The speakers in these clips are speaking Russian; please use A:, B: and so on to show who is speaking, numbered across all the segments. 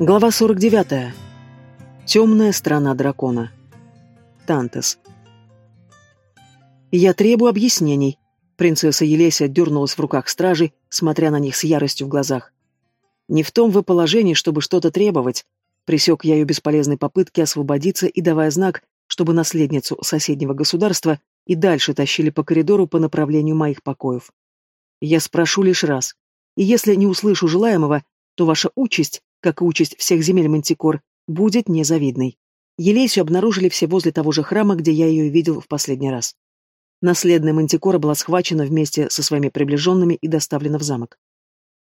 A: Глава 49. Темная страна дракона. Тантес. «Я требую объяснений», — принцесса Елеся дернулась в руках стражи, смотря на них с яростью в глазах. «Не в том вы положении, чтобы что-то требовать», — пресек я ее бесполезной попытки освободиться и давая знак, чтобы наследницу соседнего государства и дальше тащили по коридору по направлению моих покоев. «Я спрошу лишь раз, и если не услышу желаемого, то ваша участь как и участь всех земель Мантикор, будет незавидной. Елесю обнаружили все возле того же храма, где я ее видел в последний раз. Наследная Мантикора была схвачена вместе со своими приближенными и доставлена в замок.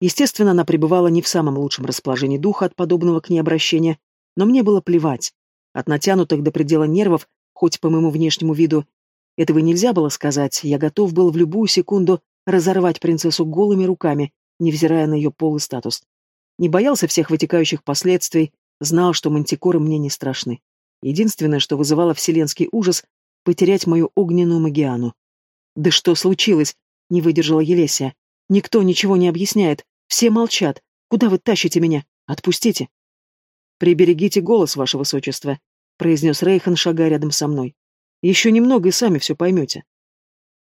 A: Естественно, она пребывала не в самом лучшем расположении духа от подобного к ней обращения, но мне было плевать. От натянутых до предела нервов, хоть по моему внешнему виду, этого нельзя было сказать, я готов был в любую секунду разорвать принцессу голыми руками, невзирая на ее пол и статус. Не боялся всех вытекающих последствий, знал, что мантикоры мне не страшны. Единственное, что вызывало вселенский ужас — потерять мою огненную магиану. «Да что случилось?» — не выдержала Елесия. «Никто ничего не объясняет. Все молчат. Куда вы тащите меня? Отпустите!» «Приберегите голос, ваше высочество», — произнес Рейхан, шагая рядом со мной. «Еще немного и сами все поймете».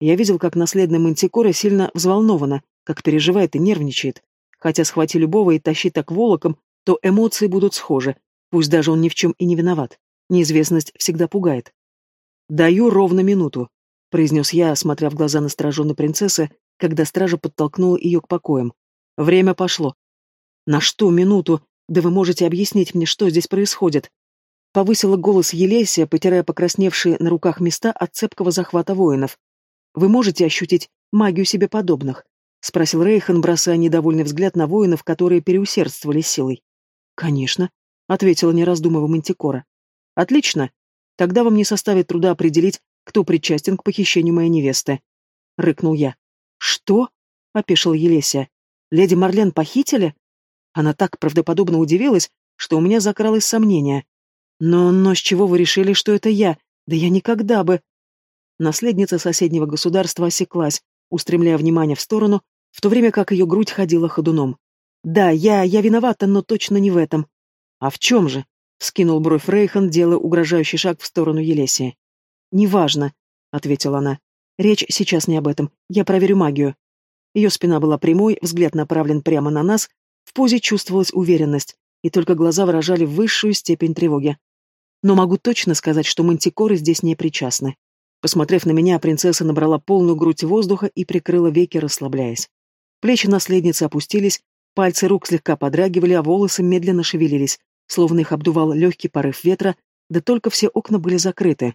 A: Я видел, как наследная мантикора сильно взволнована, как переживает и нервничает. Хотя схвати любого и тащи так волоком, то эмоции будут схожи, пусть даже он ни в чем и не виноват. Неизвестность всегда пугает. «Даю ровно минуту», — произнес я, смотря в глаза настороженной принцессы, когда стража подтолкнула ее к покоям. «Время пошло». «На что минуту? Да вы можете объяснить мне, что здесь происходит?» Повысила голос Елесия, потирая покрасневшие на руках места от цепкого захвата воинов. «Вы можете ощутить магию себе подобных? — спросил Рейхан, бросая недовольный взгляд на воинов, которые переусердствовали силой. «Конечно», — ответила, не раздумывая Мантикора. «Отлично. Тогда вам не составит труда определить, кто причастен к похищению моей невесты», — рыкнул я. «Что?» — опешила Елесия. «Леди Марлен похитили?» Она так правдоподобно удивилась, что у меня закралось сомнение. «Но, но с чего вы решили, что это я? Да я никогда бы...» Наследница соседнего государства осеклась, устремляя внимание в сторону, в то время как ее грудь ходила ходуном. «Да, я... я виновата, но точно не в этом». «А в чем же?» — вскинул бровь Рейхан, делая угрожающий шаг в сторону Елесии. «Неважно», — ответила она. «Речь сейчас не об этом. Я проверю магию». Ее спина была прямой, взгляд направлен прямо на нас, в позе чувствовалась уверенность, и только глаза выражали высшую степень тревоги. Но могу точно сказать, что мантикоры здесь не причастны. Посмотрев на меня, принцесса набрала полную грудь воздуха и прикрыла веки, расслабляясь. Плечи наследницы опустились, пальцы рук слегка подрагивали, а волосы медленно шевелились, словно их обдувал легкий порыв ветра, да только все окна были закрыты.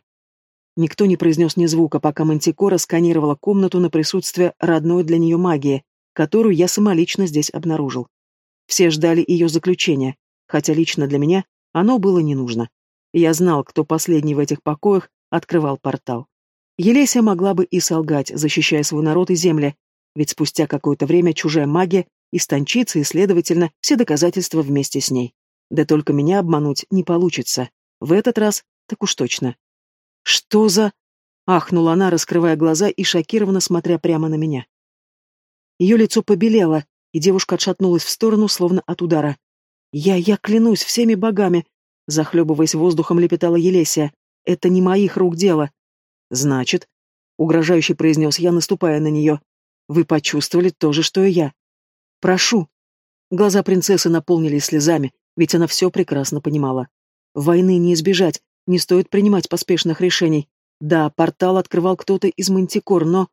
A: Никто не произнес ни звука, пока Мантикора сканировала комнату на присутствие родной для нее магии, которую я самолично здесь обнаружил. Все ждали ее заключения, хотя лично для меня оно было не нужно. Я знал, кто последний в этих покоях открывал портал. Елеся могла бы и солгать, защищая свой народ и земли, ведь спустя какое-то время чужая магия истончится, и, следовательно, все доказательства вместе с ней. Да только меня обмануть не получится. В этот раз так уж точно. «Что за...» — ахнула она, раскрывая глаза и шокированно смотря прямо на меня. Ее лицо побелело, и девушка отшатнулась в сторону, словно от удара. «Я, я клянусь всеми богами!» — захлебываясь воздухом, лепетала Елесия. «Это не моих рук дело. «Значит», — угрожающе произнес я, наступая на нее, — «вы почувствовали то же, что и я. Прошу». Глаза принцессы наполнились слезами, ведь она все прекрасно понимала. Войны не избежать, не стоит принимать поспешных решений. Да, портал открывал кто-то из мантикор, но...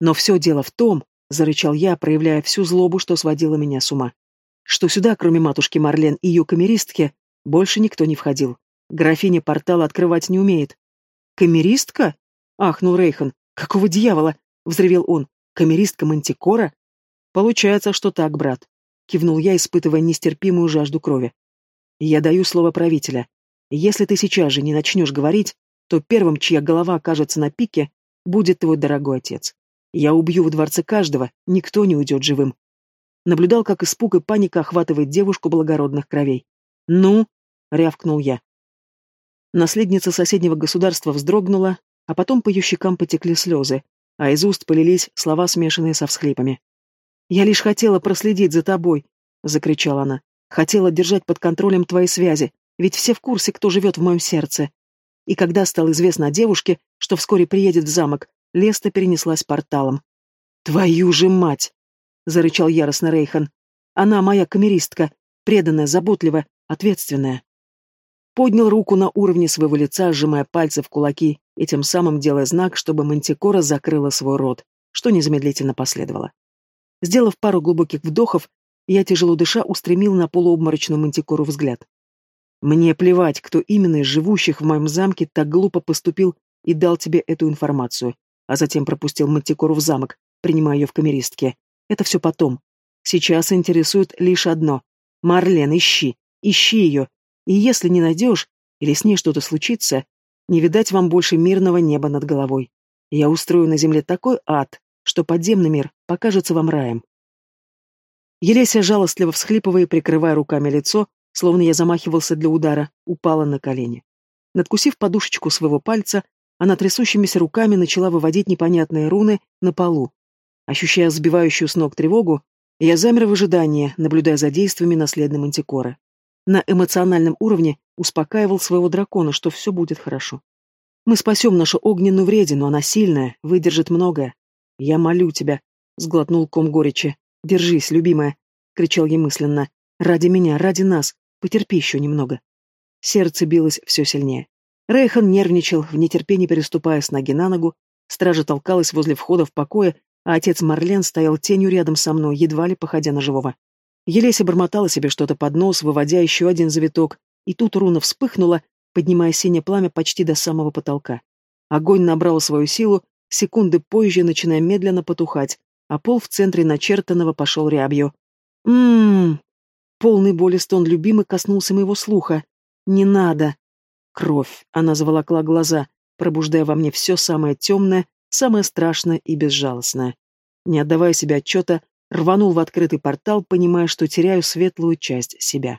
A: Но все дело в том, — зарычал я, проявляя всю злобу, что сводило меня с ума, что сюда, кроме матушки Марлен и ее камеристки, больше никто не входил. Графиня портал открывать не умеет. «Камеристка?» Ахнул Рейхан. «Какого дьявола?» — взревел он. «Камеристка Мантикора?» «Получается, что так, брат», — кивнул я, испытывая нестерпимую жажду крови. «Я даю слово правителя. Если ты сейчас же не начнешь говорить, то первым, чья голова окажется на пике, будет твой дорогой отец. Я убью в дворце каждого, никто не уйдет живым». Наблюдал, как испуг и паника охватывает девушку благородных кровей. «Ну?» — рявкнул я. Наследница соседнего государства вздрогнула, а потом по ее щекам потекли слезы, а из уст полились слова, смешанные со всхлипами. «Я лишь хотела проследить за тобой», — закричала она. Хотела держать под контролем твои связи, ведь все в курсе, кто живет в моем сердце. И когда стало известно о девушке, что вскоре приедет в замок, Леста перенеслась порталом. «Твою же мать!» — зарычал яростно Рейхан. «Она моя камеристка, преданная, заботливая, ответственная». Поднял руку на уровне своего лица, сжимая пальцы в кулаки и тем самым делая знак, чтобы Мантикора закрыла свой рот, что незамедлительно последовало. Сделав пару глубоких вдохов, я, тяжело дыша, устремил на полуобморочную Мантикору взгляд. Мне плевать, кто именно из живущих в моем замке так глупо поступил и дал тебе эту информацию, а затем пропустил Мантикору в замок, принимая ее в камеристке. Это все потом. Сейчас интересует лишь одно. Марлен, ищи, ищи ее. И если не найдешь, или с ней что-то случится, не видать вам больше мирного неба над головой. Я устрою на земле такой ад, что подземный мир покажется вам раем. Елеся, жалостливо всхлипывая и прикрывая руками лицо, словно я замахивался для удара, упала на колени. Надкусив подушечку своего пальца, она трясущимися руками начала выводить непонятные руны на полу. Ощущая сбивающую с ног тревогу, я замер в ожидании, наблюдая за действиями наследной мантикоры. На эмоциональном уровне успокаивал своего дракона, что все будет хорошо. Мы спасем нашу огненную вредину, она сильная, выдержит многое. Я молю тебя, — сглотнул ком горечи. Держись, любимая, — кричал я мысленно. Ради меня, ради нас, потерпи еще немного. Сердце билось все сильнее. Рейхан нервничал, в нетерпении переступая с ноги на ногу, стража толкалась возле входа в покое, а отец Марлен стоял тенью рядом со мной, едва ли походя на живого. Елеся бормотала себе что-то под нос, выводя еще один завиток, и тут руна вспыхнула, поднимая синее пламя почти до самого потолка. Огонь набрал свою силу, секунды позже начиная медленно потухать, а пол в центре начертанного пошел рябью. «М-м-м!» Полный боли стон любимый коснулся моего слуха. «Не надо!» Кровь. Она заволокла глаза, пробуждая во мне все самое темное, самое страшное и безжалостное. Не отдавая себе отчета, рванул в открытый портал, понимая, что теряю светлую часть себя.